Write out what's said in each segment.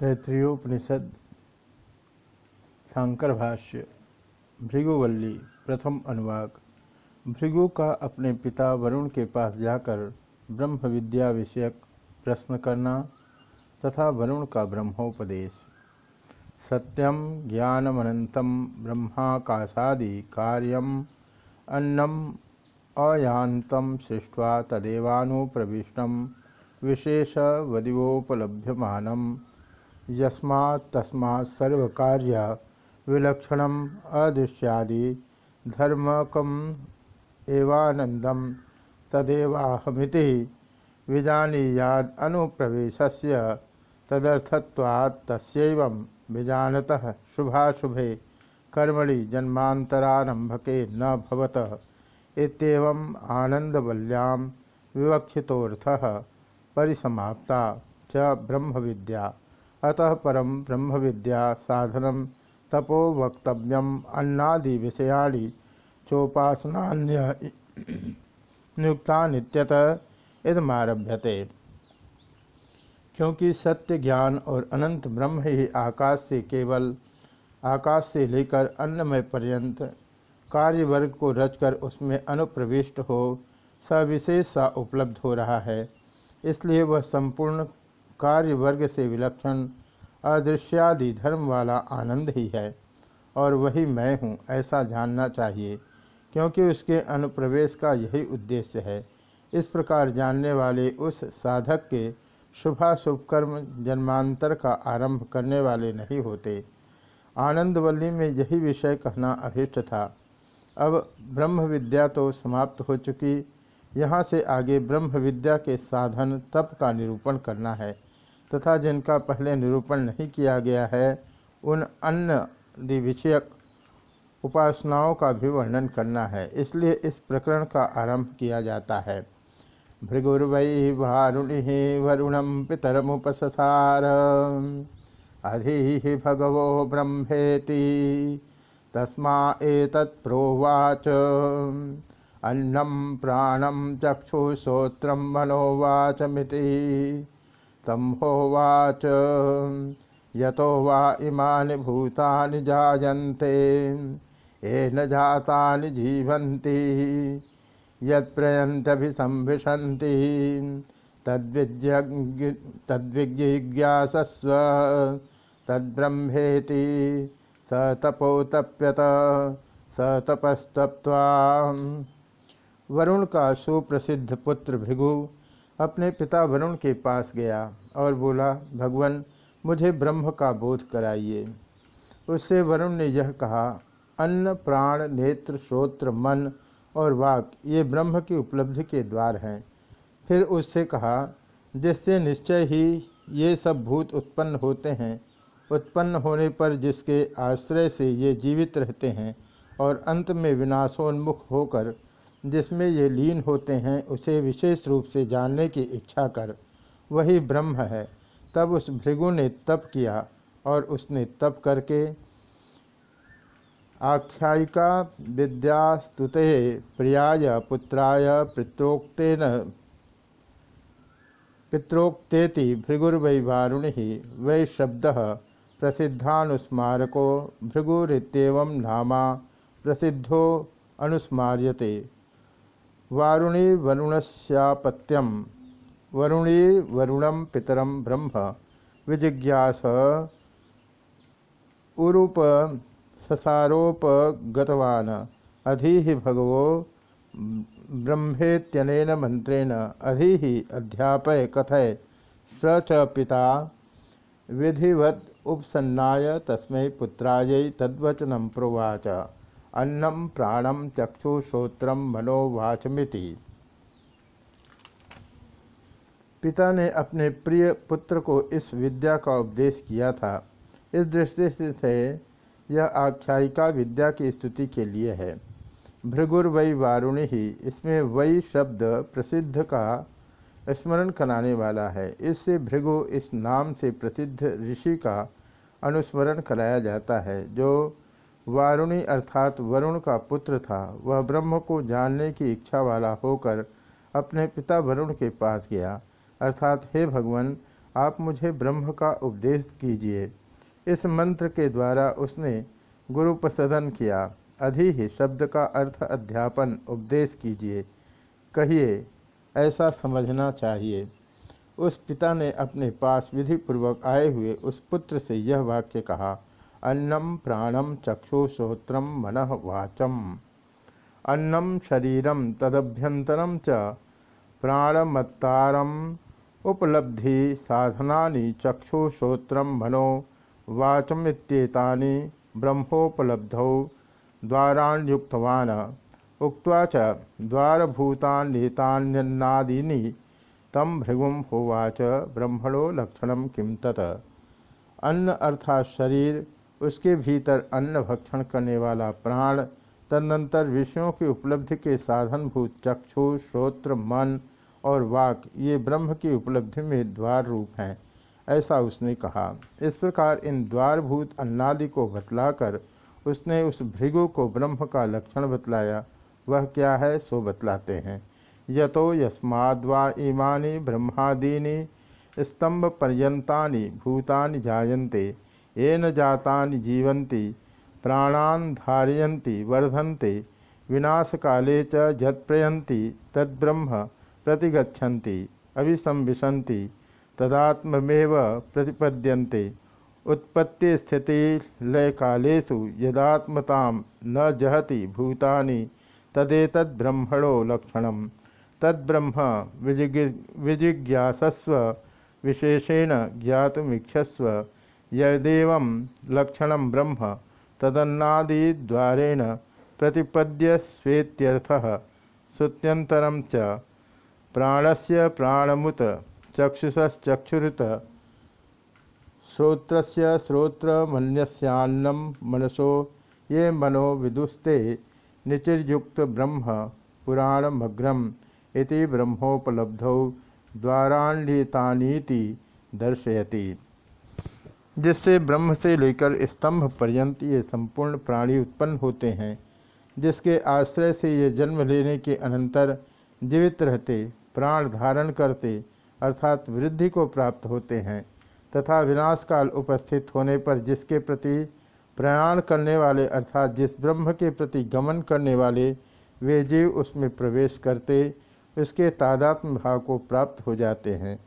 तैत्रीयोपनिषद शंकर भाष्य भृगुवल्ली, प्रथम अनुवाक। भृगु का अपने पिता वरुण के पास जाकर ब्रह्म विद्या विषयक प्रश्न करना तथा वरुण का ब्रह्मोपदेश। सत्यम ज्ञानमनंतम ब्रह्माकाशादि कार्यम अन्नम अयांतम सृष्ट्वा तदेवानुप्रविष्टम विशेषवदिवोपलभ्यमानम यस्मात् तस्मात् सर्वकार्य विलक्षण अदृश्यादि धर्मकम एवानंदम तदेवाहमिति विजानीयाद अनुप्रवेशस्य तदर्थत्वात् तस्यैवं विजानतः शुभाशुभे कर्मणि जन्मांतरारंभके न भवतः इत्येवम् आनंदवल्यां विवक्षितोऽर्थः परिसमाप्ता च ब्रह्म विद्या अतः परम ब्रह्म विद्या साधन तपो वक्तव्यम अन्नादि विषयाणी चोपासनान्य नियुक्ता नित्यत इदमारभ्यते। क्योंकि सत्य ज्ञान और अनंत ब्रह्म ही आकाश से केवल आकाश से लेकर अन्नमय पर्यंत कार्य वर्ग को रचकर उसमें अनुप्रविष्ट हो सविशेष सा उपलब्ध हो रहा है। इसलिए वह संपूर्ण कार्य वर्ग से विलक्षण, अदृश्यादि धर्म वाला आनंद ही है। और वही मैं हूँ, ऐसा जानना चाहिए, क्योंकि उसके अनुप्रवेश का यही उद्देश्य है। इस प्रकार जानने वाले उस साधक के शुभाशुभ कर्म जन्मांतर का आरंभ करने वाले नहीं होते। आनंदवल्ली में यही विषय कहना अभिष्ट था। अब ब्रह्म विद्या तो समाप्त हो चुकी यहाँ से आगे ब्रह्म विद्या के साधन तप का निरूपण करना है, तथा जिनका पहले निरूपण नहीं किया गया है, उन अन्य विषयक उपासनाओं का भी वर्णन करना है। इसलिए इस प्रकरण का आरंभ किया जाता है। भृगुर्वै वारुणि वरुणम पितरमुपसार अधि भगवो ब्रह्मेति, तस्मा एतत्प्रोवाच अन्नम प्राणम चक्षुश्रोत्र मनोवाचमिति। तम होवाच यतो वा इमानि भूतानि जायन्ते, येन जातानि जीवन्ति। यत्प्रयन्तभिसंभिशन्ति तद्विज्ञ तद्विज्ञासस्व, तद्ब्रह्मेति, स तपोतप्यत, स तपस्तप्त्वा। वरुण का सुप्रसिद्ध पुत्र भृगु अपने पिता वरुण के पास गया और बोला, भगवान, मुझे ब्रह्म का बोध कराइए। उससे वरुण ने यह कहा, अन्न, प्राण, नेत्र, श्रोत्र, मन और वाक, ये ब्रह्म की उपलब्धि के द्वार हैं। फिर उससे कहा, जिससे निश्चय ही ये सब भूत उत्पन्न होते हैं, उत्पन्न होने पर जिसके आश्रय से ये जीवित रहते हैं और अंत में विनाशोन्मुख होकर जिसमें ये लीन होते हैं, उसे विशेष रूप से जानने की इच्छा कर। वही ब्रह्म है। तब उस भृगु ने तप किया और उसने तप करके आख्यायिका विद्यास्तुते प्रियाय पुत्राय पित्रोक्तेन पित्रोक्तेति भृगुर्वै वारुणि वै शब्द प्रसिद्धानुस्मारको भृगुरीव नामा प्रसिद्धो अनुस्मार्यते। वारुणी वरुणस्यापत्यम वरुणी वरुणम पितरम ब्रह्म। विजिज्ञास उरूप ससारोपगतवान। अधि भगवो ब्रह्मेत्यनेन मंत्रेण अधि अध्यापय कथय। स च पिता विधिवत उपसन्नाय तस्मै पुत्राय तद्वचनम प्रोवाच। अन्नम प्राणम चक्षुश्रोत्र मनोवाचमिति। पिता ने अपने प्रिय पुत्र को इस विद्या का उपदेश किया था। इस दृष्टि से यह आख्यायिका विद्या की स्तुति के लिए है। भृगुर वै वारुणी ही, इसमें वही शब्द प्रसिद्ध का स्मरण कराने वाला है। इससे भृगु इस नाम से प्रसिद्ध ऋषि का अनुस्मरण कराया जाता है, जो वारुणी अर्थात वरुण का पुत्र था। वह ब्रह्म को जानने की इच्छा वाला होकर अपने पिता वरुण के पास गया। अर्थात, हे भगवान, आप मुझे ब्रह्म का उपदेश कीजिए। इस मंत्र के द्वारा उसने गुरुपसदन किया। अधि ही शब्द का अर्थ अध्यापन, उपदेश कीजिए। कहिए, ऐसा समझना चाहिए। उस पिता ने अपने पास विधि पूर्वक आए हुए उस पुत्र से यह वाक्य कहा। अन्नम प्राणम चक्षुश्रोत्रम मन वाचम अन्नम शरीरम तदभ्यंतरम च प्राणमत्तारम उपलब्धि साधना चक्षुश्रोत्रम मनो वाचमित्येतानि ब्रह्मोपलब्धौ द्वाराण्युक्तवान्। उक्त्वा च तम भृगुम होवाच ब्रह्मणो लक्षण किम तत्। अन्न अर्थात शरीर उसके भीतर अन्न भक्षण करने वाला प्राण, तदनंतर विषयों की उपलब्धि के साधनभूत चक्षु, श्रोत्र, मन और वाक, ये ब्रह्म की उपलब्धि में द्वार रूप हैं, ऐसा उसने कहा। इस प्रकार इन द्वारभूत अन्नादि को बतलाकर उसने उस भृगु को ब्रह्म का लक्षण बतलाया। वह क्या है, सो बतलाते हैं। यतो यस्माद्वा इमानि ब्रह्मादीनी स्तंभ पर्यंतानि भूतानि जायन्ते। येन जातानि जीवन्ति, प्राणान् धारयन्ति, वर्धन्ते, विनाशकाले च यत्प्रयन्ति तद्ब्रह्म प्रतिगच्छन्ति, अभिसंविशन्ति, तदात्ममेव प्रतिपद्यन्ते। उत्पत्ति स्थिति लय कालेषु यदात्मतां न जहति भूतानि तदेतद् ब्रह्मणो लक्षणम्। तद्ब्रह्म विजिज्ञासस्व, विशेषेण ज्ञातमीक्षस्व यदेव लक्षण ब्रह्म, तदन्नादिद्वारेण प्रतिपद्य स्वेत्यर्थ। श्रुत्यंतरम च प्राणस्य प्राणमुत, चक्षुषश्चक्षुरुत, श्रोत्रस्य श्रोत्रमन्यस्यान्नं मनसो, ये मनो विदुस्ते निचिर्युक्त ब्रह्म, पुराणमग्रम इति ब्रह्मोपलब्धौ द्वारान्वितानीति दर्शयति। जिससे ब्रह्म से लेकर स्तंभ पर्यंत ये संपूर्ण प्राणी उत्पन्न होते हैं, जिसके आश्रय से ये जन्म लेने के अनंतर जीवित रहते, प्राण धारण करते, अर्थात वृद्धि को प्राप्त होते हैं, तथा विनाश काल उपस्थित होने पर जिसके प्रति प्रयाण करने वाले, अर्थात जिस ब्रह्म के प्रति गमन करने वाले, वे जीव उसमें प्रवेश करते, उसके तादात्म भाव को प्राप्त हो जाते हैं।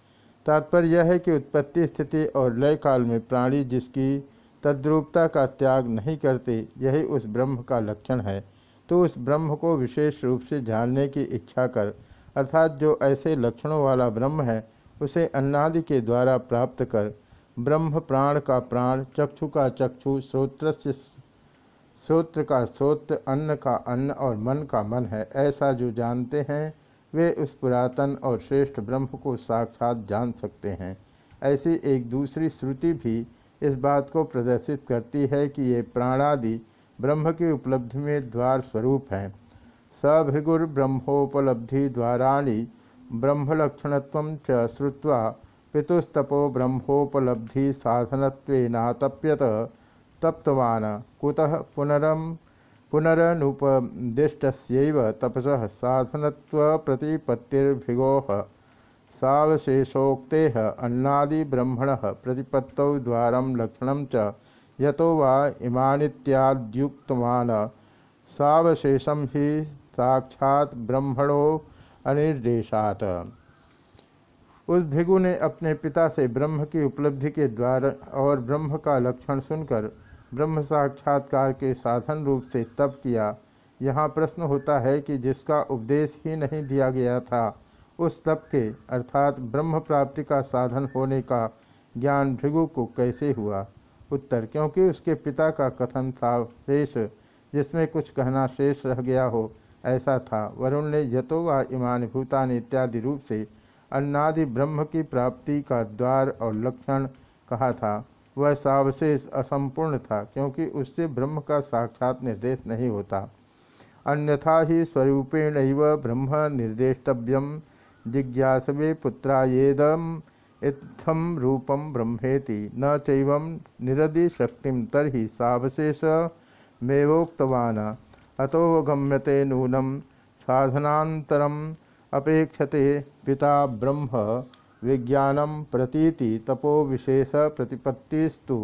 तात्पर्य यह है कि उत्पत्ति स्थिति और लय काल में प्राणी जिसकी तद्रूपता का त्याग नहीं करते, यही उस ब्रह्म का लक्षण है। तो उस ब्रह्म को विशेष रूप से जानने की इच्छा कर, अर्थात जो ऐसे लक्षणों वाला ब्रह्म है, उसे अन्नादि के द्वारा प्राप्त कर, ब्रह्म प्राण का प्राण, चक्षु का चक्षु श्रोत्र से, श्रोत्र का श्रोत्र, अन्न का अन्न और मन का मन है, ऐसा जो जानते हैं वे उस पुरातन और श्रेष्ठ ब्रह्म को साक्षात जान सकते हैं। ऐसी एक दूसरी श्रुति भी इस बात को प्रदर्शित करती है कि ये प्राणादि ब्रह्म की उपलब्धि में द्वार स्वरूप हैं। सभृगुर ब्रह्मोपलब्धि द्वाराणी ब्रह्मलक्षणत्व च श्रुवा पितुस्तपो ब्रह्मोपलब्धि साधनत्वेनातप्यत तप्तवान। कुतः पुनरम पुनरनुपदिष्ट तपस साधन प्रतिपत्तिर्भिगो सवशेषोक्ते अन्नादिब्रह्मण प्रतिपत्तौ द्वार लक्षण च यतो वा इमानित्याद्युक्तवान् सावशेषम ही साक्षात ब्रह्मणो अनिर्देशात। उस भिगु ने अपने पिता से ब्रह्म की उपलब्धि के द्वार और ब्रह्म का लक्षण सुनकर ब्रह्म साक्षात्कार के साधन रूप से तप किया। यहाँ प्रश्न होता है कि जिसका उपदेश ही नहीं दिया गया था, उस तप के, अर्थात ब्रह्म प्राप्ति का साधन होने का ज्ञान भृगु को कैसे हुआ? उत्तर, क्योंकि उसके पिता का कथन था शेष, जिसमें कुछ कहना शेष रह गया हो, ऐसा था। वरुण ने यतो व इमान भूतान इत्यादि रूप से अन्नादि ब्रह्म की प्राप्ति का द्वार और लक्षण कहा था। वह सावशेष असंपूर्ण था, क्योंकि उससे ब्रह्म का साक्षात निर्देश नहीं होता। अन्यथा ही स्वरूपेण ब्रह्म निर्देष्टव्यम। जिज्ञासवे पुत्राएदम इत्थम रूपम ब्रह्मेति। न चैव निरदि शक्ति तरी सावशेष मेवोक्तवान। अतोवगम्यते नूनम साधनातरम अपेक्षते पिता ब्रह्म। विज्ञानम प्रतीति तपो विशेष प्रतिपत्तिस्तु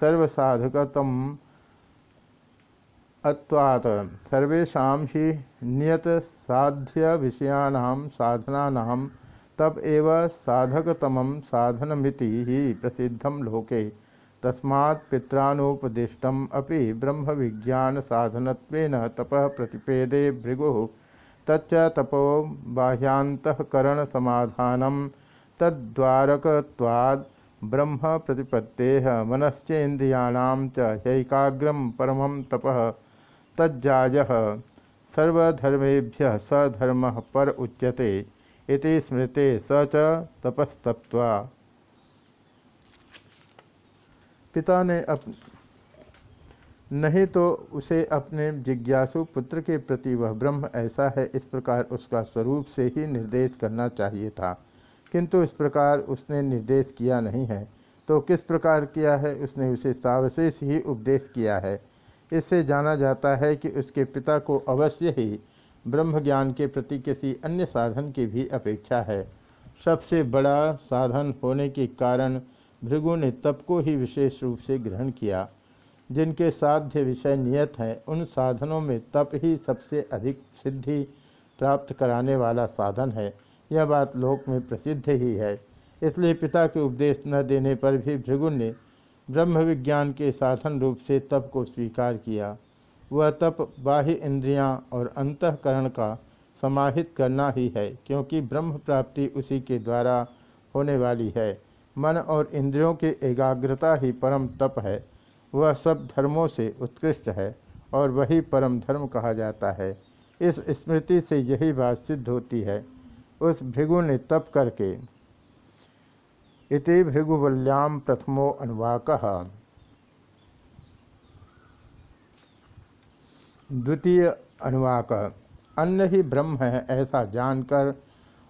सर्वसाधकतम अत्वात्। सर्वेशा ही नियत साध्य विषयाणाम साधनानाम तब एव साधकतम साधनमिति ही प्रसिद्धम लोके। तस्मात् पित्रानुपदिष्टम अपि ब्रह्म विज्ञान साधन तप प्रतिपेदे भृगु। तच्च तपो बाह्यांतकरण तद्वारकवाद ब्रह्म प्रतिपत्ते मनश्चेन्द्रियाणाम चैकाग्रम परम तप तज्जाय सर्वधर्मेभ्य स धर्म पर उच्यते स्मृते स च तपस्तप्वा पिता ने अप, नहीं तो उसे अपने जिज्ञासु पुत्र के प्रति वह ब्रह्म ऐसा है, इस प्रकार उसका स्वरूप से ही निर्देश करना चाहिए था। किंतु इस प्रकार उसने निर्देश किया नहीं है। तो किस प्रकार किया है? उसने उसे सावशेष ही उपदेश किया है। इससे जाना जाता है कि उसके पिता को अवश्य ही ब्रह्म ज्ञान के प्रति किसी अन्य साधन की भी अपेक्षा है। सबसे बड़ा साधन होने के कारण भृगु ने तप को ही विशेष रूप से ग्रहण किया। जिनके साध्य विषय नियत हैं, उन साधनों में तप ही सबसे अधिक सिद्धि प्राप्त कराने वाला साधन है। यह बात लोक में प्रसिद्ध ही है। इसलिए पिता के उपदेश न देने पर भी भृगु ने ब्रह्म विज्ञान के साधन रूप से तप को स्वीकार किया। वह तप बाह्य इंद्रियाँ और अंतकरण का समाहित करना ही है, क्योंकि ब्रह्म प्राप्ति उसी के द्वारा होने वाली है। मन और इंद्रियों की एकाग्रता ही परम तप है। वह सब धर्मों से उत्कृष्ट है और वही परम धर्म कहा जाता है। इस स्मृति से यही बात सिद्ध होती है। उस भृगु ने तप करके। इति भृगुवल्याम प्रथमो अनुवाक। द्वितीय अनुवाक। अन्न ही ब्रह्म है ऐसा जानकर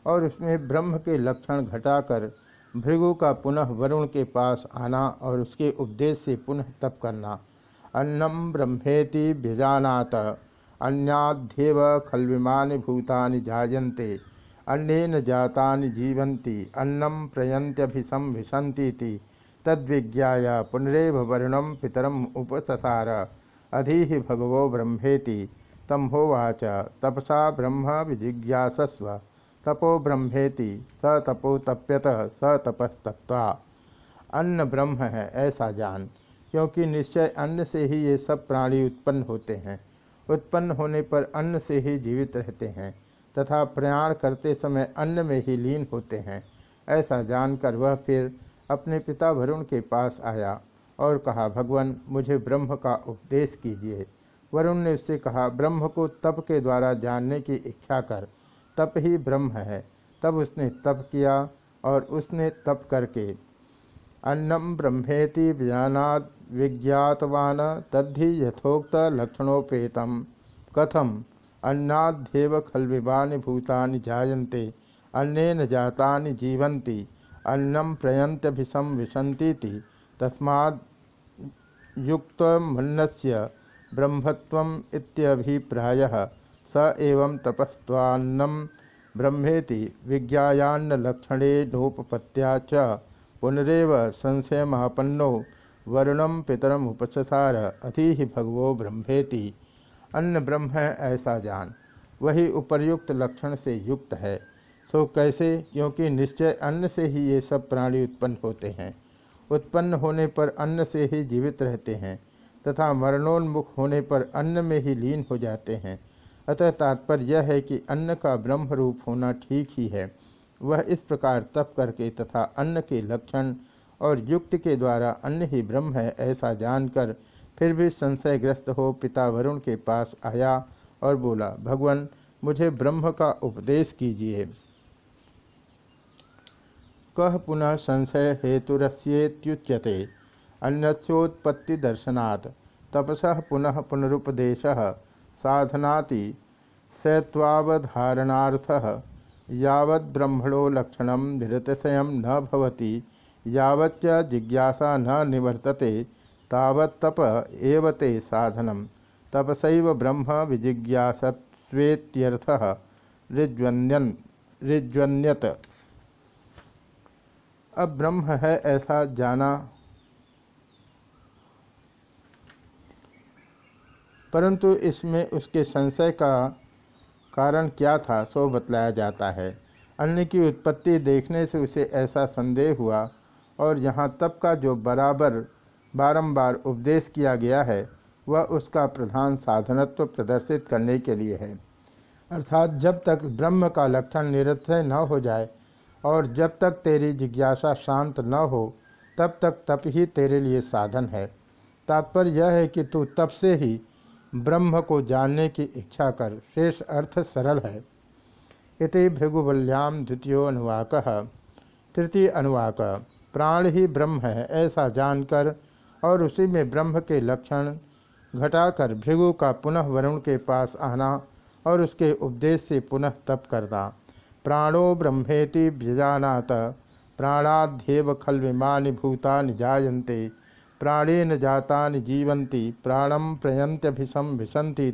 और उसमें ब्रह्म के लक्षण घटाकर भृगु का पुनः वरुण के पास आना और उसके उपदेश से पुनः तप करना। अन्नम ब्रह्मेति भिजानात अन्याध्येव खलविमानि भूतानि जायन्ते। अन्नेन जाता जीवन्ति अन्नम प्रयन्त्यभिसंभिशन्तीति तद्विज्ञाय पुनरेव वरुणम पितरम उपससार। अधि भगवो ब्रह्मेति। तम्होवाच तपसा ब्रह्म विजिज्ञासस्व। तपो ब्रह्मेति, स तपो तप्यत, स तपस्तप्वा अन्न ब्रह्म है, ऐसा जान। क्योंकि निश्चय अन्न से ही ये सब प्राणी उत्पन्न होते हैं। उत्पन्न होने पर अन्न से ही जीवित रहते हैं। तथा प्रयाण करते समय अन्न में ही लीन होते हैं। ऐसा जानकर वह फिर अपने पिता वरुण के पास आया और कहा, भगवान, मुझे ब्रह्म का उपदेश कीजिए। वरुण ने उससे कहा, ब्रह्म को तप के द्वारा जानने की इच्छा कर। तप ही ब्रह्म है। तब उसने तप किया और उसने तप करके अन्नम ब्रह्मेति ज्ञानाद विज्ञातवान, तद्धि यथोक्त लक्षणोपेतम। कथम? अन्नाध्येव खलविवानि भूतानि जायन्ते, अन्नेन जातानि जीवन्ति अन्नम प्रयंत्यभिसम विशंतीति तस्माद् युक्तमन्नस्य स एवं तपस्वान्नम ब्रह्मेति विज्ञायान्नलक्षणे नोपपत्या च पुनरव संशयमापन्नो वरुणम पितरम उपसार अति भगवो ब्रह्मेति। अन्न ब्रह्म है ऐसा जान। वही उपर्युक्त लक्षण से युक्त है। सो कैसे? क्योंकि निश्चय अन्न से ही ये सब प्राणी उत्पन्न होते हैं। उत्पन्न होने पर अन्न से ही जीवित रहते हैं, तथा मरणोन्मुख होने पर अन्न में ही लीन हो जाते हैं। अतः तात्पर्य यह है कि अन्न का ब्रह्म रूप होना ठीक ही है। वह इस प्रकार तप करके तथा अन्न के लक्षण और युक्ति के द्वारा अन्न ही ब्रह्म है ऐसा जानकर फिर भी संशयग्रस्त हो पिता वरुण के पास आया और बोला, भगवान, मुझे ब्रह्म का उपदेश कीजिए। कह पुनः संशय हेतुरस्येत्युच्यते अन्योत्पत्ति दर्शनात्। तपस पुनः पुनरुपदेश। साधनाति सत्वावधारणार्थ यावद्ब्रह्मणो लक्षण निरतिशय न भवति। यावच्च जिज्ञासा न निवर्तते। तावत्तप एव ते साधनम। तपसैव ब्रह्म विजिज्ञासत्वेत्यर्थः। ऋज्वन्यन ऋज्वन्यत। अब ब्रह्म है ऐसा जाना। परंतु इसमें उसके संशय का कारण क्या था, सो बतलाया जाता है। अन्य की उत्पत्ति देखने से उसे ऐसा संदेह हुआ, और यहाँ तप का जो बराबर बारंबार उपदेश किया गया है, वह उसका प्रधान साधनत्व प्रदर्शित करने के लिए है। अर्थात जब तक ब्रह्म का लक्षण निरथय न हो जाए और जब तक तेरी जिज्ञासा शांत न हो, तब तक तप ही तेरे लिए साधन है। तात्पर्य यह है कि तू तप से ही ब्रह्म को जानने की इच्छा कर, शेष अर्थ सरल है। इति भृगुवल्याम द्वितीय अनुवाक तृतीय अनुवाक। प्राण ही ब्रह्म है, ऐसा जानकर और उसी में ब्रह्म के लक्षण घटाकर भृगु का पुनः वरुण के पास आना और उसके उपदेश से पुनः तप करना। प्राणो ब्रह्मेति व्यजानात प्राणाध्येव खल विमानि भूतानि जायन्ते, प्राणेन जातानि जीवन्ति प्राणम प्रयंत्यभिशम भिशंती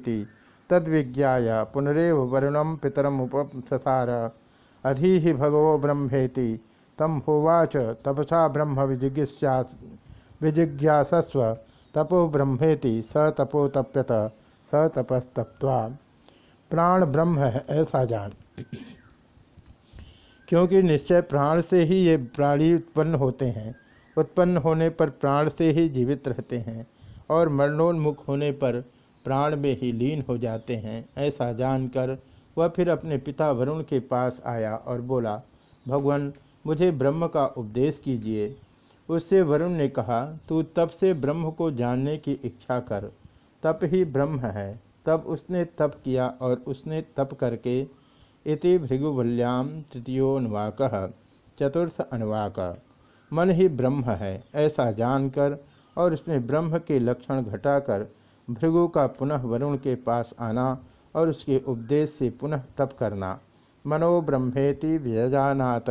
तद्विज्ञा पुनरव वरुणम पितरमुपसार अधि भगवो ब्रह्मेति तम होवाच तपसा ब्रह्म विजिज्ञा विजिज्ञासस्व तपो ब्रह्मेति, स तपो तप्यत, स तपस्तप्वा प्राण ब्रह्म है, ऐसा जान। क्योंकि निश्चय प्राण से ही ये प्राणी उत्पन्न होते हैं। उत्पन्न होने पर प्राण से ही जीवित रहते हैं और मरणोन्मुख होने पर प्राण में ही लीन हो जाते हैं, ऐसा जानकर वह फिर अपने पिता वरुण के पास आया और बोला, भगवान, मुझे ब्रह्म का उपदेश कीजिए। उससे वरुण ने कहा, तू तब से ब्रह्म को जानने की इच्छा कर। तप ही ब्रह्म है। तब उसने तप किया और उसने तप करके इति भृगुवल्याम तृतीयोन्वाक चतुर्थ अनुवाक। मन ही ब्रह्म है, ऐसा जानकर और उसमें ब्रह्म के लक्षण घटाकर भृगु का पुनः वरुण के पास आना और उसके उपदेश से पुनः तप करना। मनो ब्रह्मेति व्यजानात।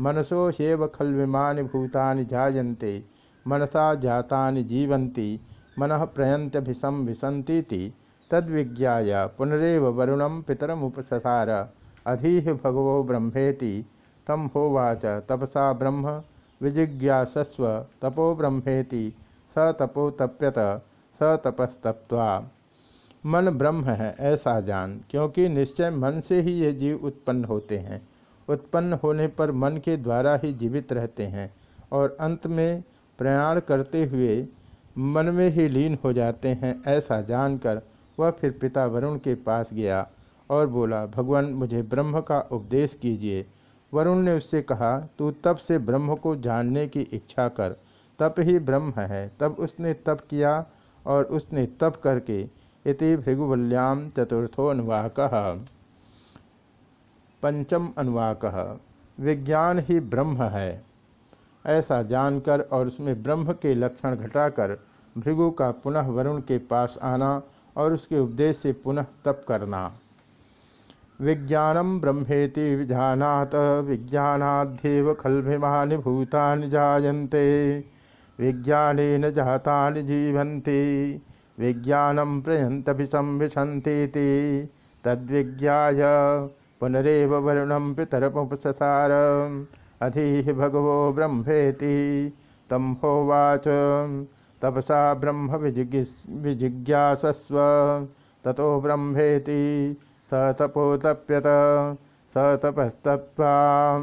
मनसो हेव खलविमानि भूतानि जायन्ते, मनसा जातानि जीवन्ति, मन विशंती तद्विज्ञा पुनरव वरुणम पितरमुपसार अधीह भगवो ब्रह्मेति। तम होवाच, तपसा ब्रह्म। विजिज्ञासस्व, तपो ब्रह्मेति। स तपो तप्यत, स तपस्तप्वा मन ब्रह्म है, ऐसा जान, क्योंकि निश्चय मन से ही ये जीव उत्पन्न होते हैं। उत्पन्न होने पर मन के द्वारा ही जीवित रहते हैं और अंत में प्रयाण करते हुए मन में ही लीन हो जाते हैं ऐसा जानकर वह फिर पिता वरुण के पास गया और बोला, भगवान, मुझे ब्रह्म का उपदेश कीजिए। वरुण ने उससे कहा, तू तब से ब्रह्म को जानने की इच्छा कर। तप ही ब्रह्म है। तब उसने तप किया और उसने तप करके इति भृगुवल्याम चतुर्थो अनुवाक पंचम अनुवाक। विज्ञान ही ब्रह्म है। ऐसा जानकर और उसमें ब्रह्म के लक्षण घटाकर भृगु का पुनः वरुण के पास आना और उसके उपदेश से पुनः तप करना। विज्ञानम ब्रह्मेति विजानात विज्ञानाध्येव खलभिमानि भूतानि जायन्ते। विज्ञान जाता जीवन्ति। विज्ञानम प्रयंतभिशंभिशंती तद्विज्ञाय पुनरव वरुणम पितरपुपसार अधि भगवो ब्रह्मेति। तम होवाच। तपसा ब्रह्म विजिज्ञासस्व। ततो ब्रह्मेति। स तपोतप्यत। स तपस्तप्वा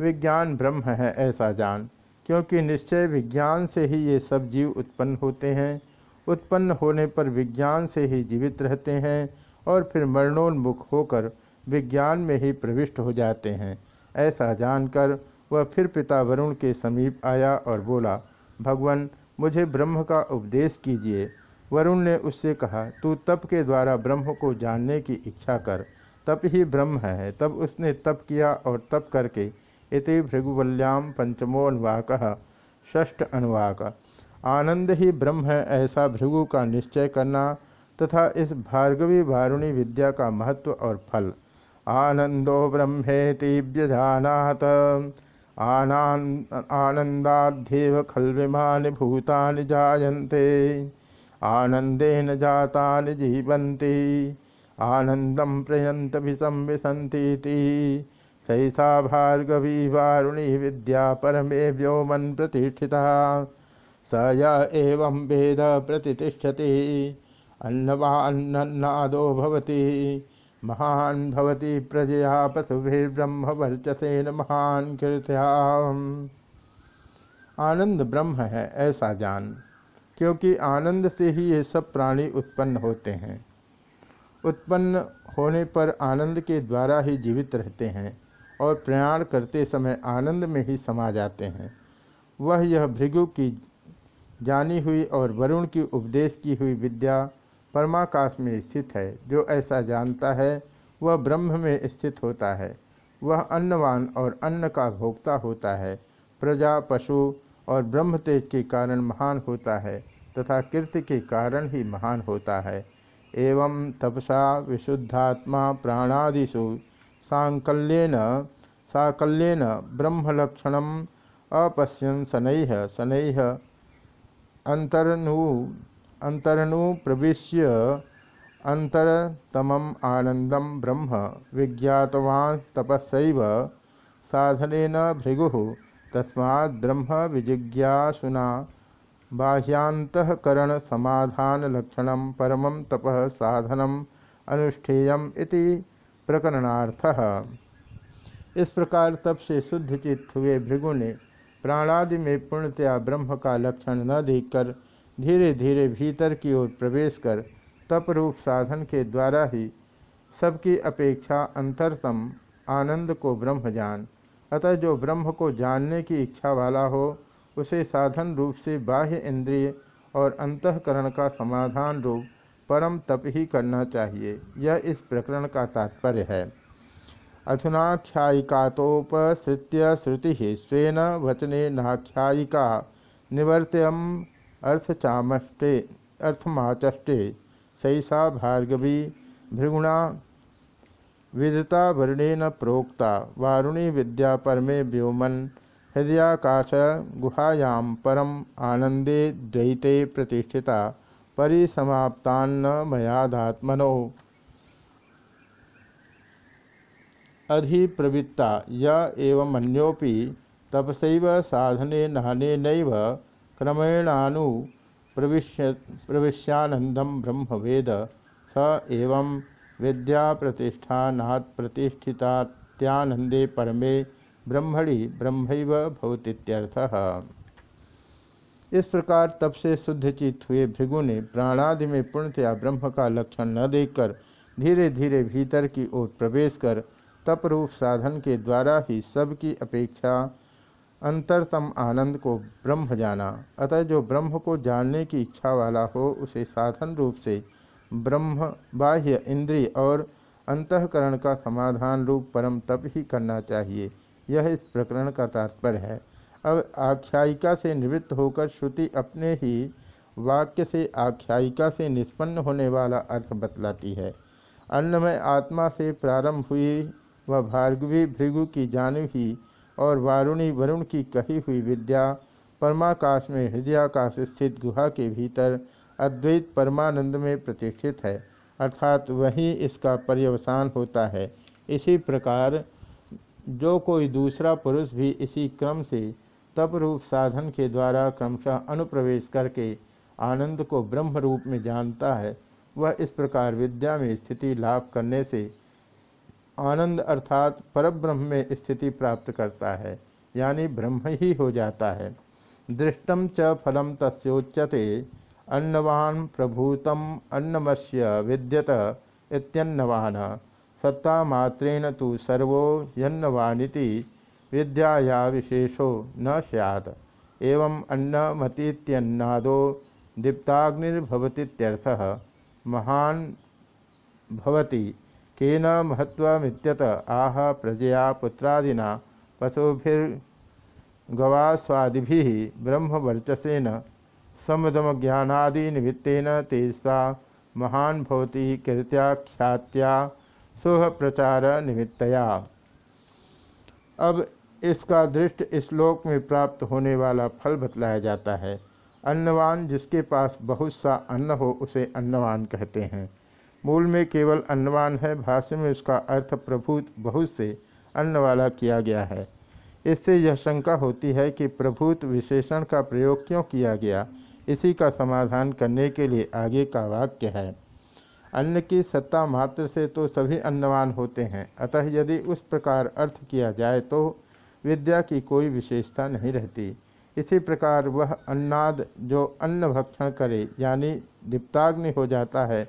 विज्ञान ब्रह्म है ऐसा जान। क्योंकि निश्चय विज्ञान से ही ये सब जीव उत्पन्न होते हैं। उत्पन्न होने पर विज्ञान से ही जीवित रहते हैं और फिर मरणोन्मुख होकर विज्ञान में ही प्रविष्ट हो जाते हैं। ऐसा जानकर वह फिर पिता वरुण के समीप आया और बोला, भगवान, मुझे ब्रह्म का उपदेश कीजिए। वरुण ने उससे कहा, तू तप के द्वारा ब्रह्म को जानने की इच्छा कर। तप ही ब्रह्म है। तब उसने तप किया और तप करके इति भृगुवल्याम पंचमो अनुवाक षष्ठ अनुवाक। आनंद ही ब्रह्म है ऐसा भृगु का निश्चय करना तथा इस भार्गवी वारुणी विद्या का महत्व और फल। आनंदो ब्रह्मेति व्यजानात आनंदाध्येव खलविमानि भूतानि जायन्ते। आनंदेन जातानि जीवन्ति। आनन्दं प्रयन्तभिसंविशन्तीति सैषा भार्गवी वारुणी विद्या परमे व्योमन प्रतिष्ठिता। स य एवं वेद प्रतिष्ठति। भवति। महान भवति प्रजया पशुभिर्ब्रह्मवर्चसेन महान कीर्त्या आनंद ब्रह्म है ऐसा जान, क्योंकि आनंद से ही ये सब प्राणी उत्पन्न होते हैं। उत्पन्न होने पर आनंद के द्वारा ही जीवित रहते हैं और प्रयाण करते समय आनंद में ही समा जाते हैं। वह यह भृगु की जानी हुई और वरुण की उपदेश की हुई विद्या परमाकाश में स्थित है, जो ऐसा जानता है, वह ब्रह्म में स्थित होता है। वह अन्नवान और अन्न का भोक्ता होता है। प्रजा, पशु और ब्रह्म तेज के कारण महान होता है, तथा कीर्ति के कारण ही महान होता है। एवं तपसा विशुद्धात्मा प्राणादिषु सांकल्यन, साकल्यन ब्रह्मलक्षण अपश्यन शनै शनै अंतरनु अंतरनु प्रवेश्य अंतरतम आनंदम ब्रह्म विज्ञातवान् तपस्व साधन भृगु तस्मा ब्रह्म विजिज्ञासुना बाह्यांतकरण समाधान लक्षण परम तप साधनम अनुष्ठेय प्रकरणार्थ। इस प्रकार तप से शुद्ध चित्त हुए भृगु ने प्राणादि में पूर्णतया ब्रह्म का लक्षण न देखकर धीरे धीरे भीतर की ओर प्रवेश कर तप रूप साधन के द्वारा ही सबकी अपेक्षा अंतरतम आनंद को ब्रह्म जान अतः जो ब्रह्म को जानने की इच्छा वाला हो, उसे साधन रूप से बाह्य इंद्रिय और अंतकरण का समाधान रूप परम तप ही करना चाहिए। यह इस प्रकरण का तात्पर्य है। अथुनाख्यायिकातोपसृत्य श्रुति स्वेन वचने नाख्यायिका निवर्त्यम अर्थचामष्टे, अर्थमाचष्टे सैषा भार्गवी, भृगुणा विदता वर्णेन प्रोक्ता, वारुणी विद्या परमे व्योमन, हृदयाकाश गुहायां परम आनंदे द्वैते प्रतिष्ठिता, परिसमाप्तान्न मयादात्मनो अधिप्रवृत्ता य एवं अन्योपि तपसैव साधने नहने नैव क्रमेणानु प्रविश्य प्रविश्यानंदम ब्रह्म वेद स एवं विद्या प्रतिष्ठानात् प्रतिष्ठितात्यानंदे परमे ब्रह्मणि ब्रह्म भवतीत्यर्थ। इस प्रकार तब से शुद्ध चित हुए भृगु ने प्राणादि में पूर्णतया ब्रह्म का लक्षण न देखकर धीरे धीरे भीतर की ओर प्रवेश कर तप रूप साधन के द्वारा ही सबकी अपेक्षा अंतरतम आनंद को ब्रह्म जाना। अतः जो ब्रह्म को जानने की इच्छा वाला हो, उसे साधन रूप से ब्रह्म, बाह्य इंद्रिय और अंतकरण का समाधान रूप परम तप ही करना चाहिए। यह इस प्रकरण का तात्पर्य है। अब आख्यायिका से निवृत्त होकर श्रुति अपने ही वाक्य से आख्यायिका से निष्पन्न होने वाला अर्थ बतलाती है। अन्नमय आत्मा से प्रारंभ हुई वह भार्गवी भृगु की जानी हुई और वारुणी वरुण की कही हुई विद्या परमाकाश में हृदयाकाश स्थित गुहा के भीतर अद्वैत परमानंद में प्रतिष्ठित है, अर्थात वहीं इसका पर्यवसान होता है। इसी प्रकार जो कोई दूसरा पुरुष भी इसी क्रम से तप रूप साधन के द्वारा क्रमशः अनुप्रवेश करके आनंद को ब्रह्म रूप में जानता है, वह इस प्रकार विद्या में स्थिति लाभ करने से आनंद अर्थात परब्रह्म में स्थिति प्राप्त करता है, यानी ब्रह्म ही हो जाता है। दृष्टम च फलम तस्ोच्यते अन्नवान प्रभूतम अन्नमस्य विद्यत इत्यन्नवान। सत्तामात्रेण तो सर्वो यन्नवानिति, विद्याया विशेषो न सैत् एवं अन्नमतीत्यन्नादो दीप्ताग्निर्भवतीत्यर्थः महान भवति। केन महत्वमित्यत आह, प्रजया पुत्रादिना पशुभिर्गवास्वादिभिः ब्रह्मवर्चसेन समदमज्ञानादि निमित्तेन तेषा महान शुभ प्रचार निमित्तया अब इसका दृष्ट श्लोक में प्राप्त होने वाला फल बतलाया जाता है। अन्नवान जिसके पास बहुत सा अन्न हो, उसे अन्नवान कहते हैं। मूल में केवल अन्नवान है। भाष्य में उसका अर्थ प्रभुत बहुत से अन्न वाला किया गया है। इससे यह शंका होती है कि प्रभुत विशेषण का प्रयोग क्यों किया गया? इसी का समाधान करने के लिए आगे का वाक्य है। अन्न की सत्ता मात्र से तो सभी अन्नवान होते हैं। अतः यदि उस प्रकार अर्थ किया जाए तो विद्या की कोई विशेषता नहीं रहती। इसी प्रकार वह अन्नाद जो अन्न भक्षण करे, यानी दीप्ताग्नि हो जाता है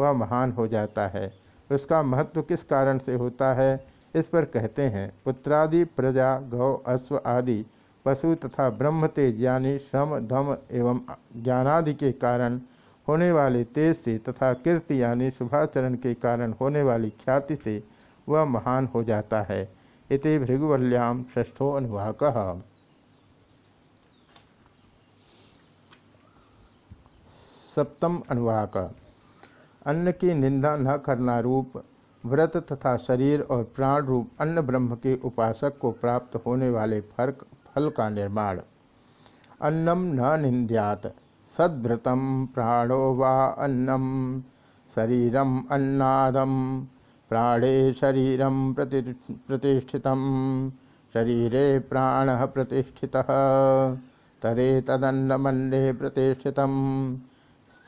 वह महान हो जाता है। उसका महत्व किस कारण से होता है? इस पर कहते हैं, पुत्रादि, प्रजा, गौ, अश्व आदि, पशु तथा ब्रह्म तेज यानी श्रम, धम एवं ज्ञानादि के कारण होने वाले तेज से तथा कीर्ति यानी शुभाचरण के कारण होने वाली ख्याति से वह महान हो जाता है। इति भृगुवल्याम ष्ठो अनुवाक। सप्तम अनुवाक। अन्न की निंदा न करना रूप, व्रत तथा शरीर और प्राण रूप अन्न ब्रह्म के उपासक को प्राप्त होने वाले फ़र्क, फल का निर्माण। अन्नम न निंद्यात सद्भृतम प्राणो वा अन्नम, शरीरम अन्नादम, प्राणे शरीरम प्रति प्रतिष्ठित शरीरे प्राण प्रतिष्ठि तदे तदन्नमन्ने प्रतिष्ठित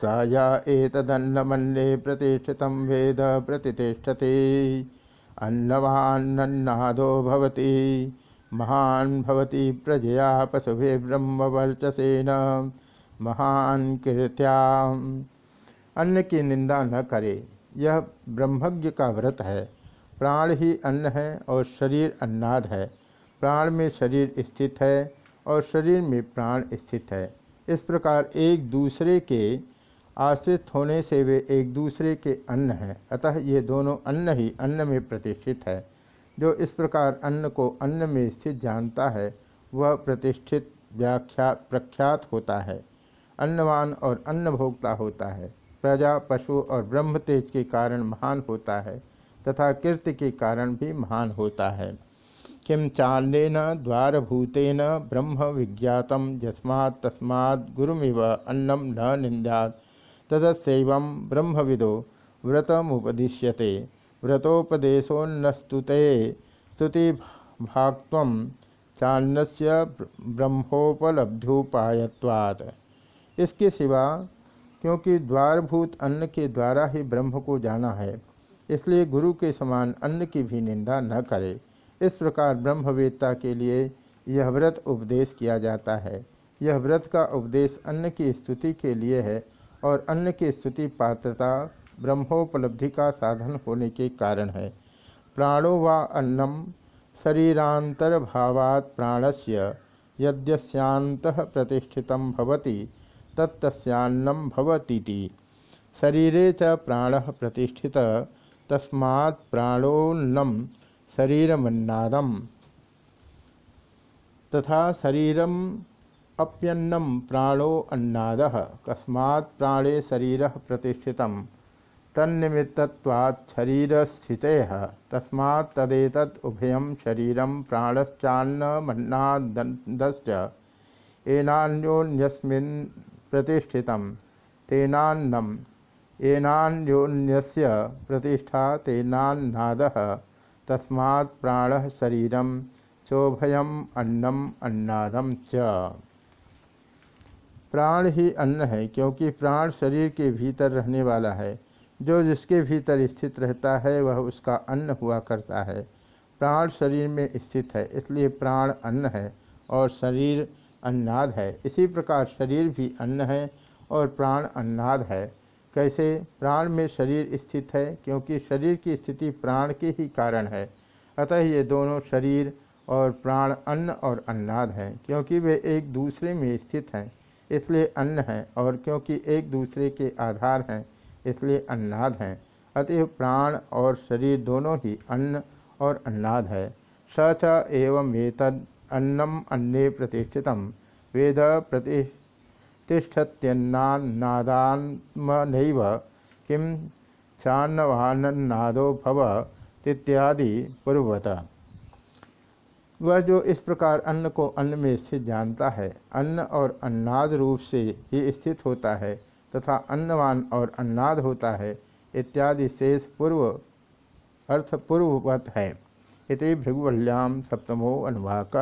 स य एतदन्नमन्ने प्रतिष्ठित वेद प्रतिष्ठते अन्नवान्नन्नादो भवति, महान भवती प्रजया पशुभे ब्रह्मवर्चसेन, महान कीर्त्या अन्न की निंदा न करे, यह ब्रह्मज्ञ का व्रत है। प्राण ही अन्न है और शरीर अन्नाद है। प्राण में शरीर स्थित है और शरीर में प्राण स्थित है। इस प्रकार एक दूसरे के आश्रित होने से वे एक दूसरे के अन्न हैं। अतः ये दोनों अन्न ही अन्न में प्रतिष्ठित है। जो इस प्रकार अन्न को अन्न में स्थित जानता है, वह प्रतिष्ठित व्याख्या प्रख्यात होता है। अन्नवान और अन्नभोक्ता होता है। प्रजा, पशु और ब्रह्म तेज के कारण महान होता है, तथा कीर्ति के कारण भी महान होता है। किम चांदेन द्वारभूतेन ब्रह्म विज्ञात यस्मा तस्मा गुरुमिव अन्नम न निंदात तदस्व ब्रह्मविदो व्रतमुपदिश्यते। व्रतोपदेशोन्नस्तुते स्तुति भाक्व चान्नस्य ब्रह्मोपलब्धुपायवाद इसके सिवा, क्योंकि द्वारभूत अन्न के द्वारा ही ब्रह्म को जाना है, इसलिए गुरु के समान अन्न की भी निंदा न करे। इस प्रकार ब्रह्मवेत्ता के लिए यह व्रत उपदेश किया जाता है। यह व्रत का उपदेश अन्न की स्तुति के लिए है। और अन्न की स्तुति पात्रता ब्रह्मोपलब्धि का साधन होने के कारण है। प्राणो व अन्नम शरीरांतर भावात प्राणस्य यद्यस्यांत प्रतिष्ठित भवति तत्तस्यान्नम भवतीति। शरीरे च प्राण प्रतिष्ठित, तस्मात् प्राणोन्नम शरीरमन्नादम। तथा शरीरम अप्यन्नम प्राणो अन्नाद। कस्मात् प्राणे शरीर प्रतिष्ठितम्। तन्निमित्तवात् शरीरस्थित। तस्मा तदेत उभयं शरीर प्राणश्चान्नमन्नादश्च एनान्योन्यस्मिन् प्रतिष्ठितं तेनान्नम एनान्योन्यस्य प्रतिष्ठा तेनान्नादः। तस्मात् प्राणः शरीरं चोभयम् अन्नम अन्नादम च। प्राण ही अन्न है, क्योंकि प्राण शरीर के भीतर रहने वाला है। जो जिसके भीतर स्थित रहता है, वह उसका अन्न हुआ करता है। प्राण शरीर में स्थित है, इसलिए प्राण अन्न है और शरीर अन्नाद है। इसी प्रकार शरीर भी अन्न है और प्राण अन्नाद है। कैसे? प्राण में शरीर स्थित है, क्योंकि शरीर की स्थिति प्राण के ही कारण है। अतः ये दोनों शरीर और प्राण अन्न और अन्नाद हैं, क्योंकि वे एक दूसरे में स्थित हैं। इसलिए अन्न है और क्योंकि एक दूसरे के आधार हैं, इसलिए अन्नाद हैं। अतः प्राण और शरीर दोनों ही अन्न और अन्नाद है। स च एवं अन्नम अन्ने प्रतिष्ठित वेद प्रतिष्ठत्यन्नादात्मनैव किं चान्नवान्नादो भव इत्यादि पूर्वत वह जो इस प्रकार अन्न को अन्न में स्थित जानता है, अन्न और अन्नाद रूप से ही स्थित होता है तथा अन्नवान और अन्नाद होता है, इत्यादि शेष पूर्व अर्थ पूर्ववत है। इति भृगुवल्याम सप्तमो अनुवाक।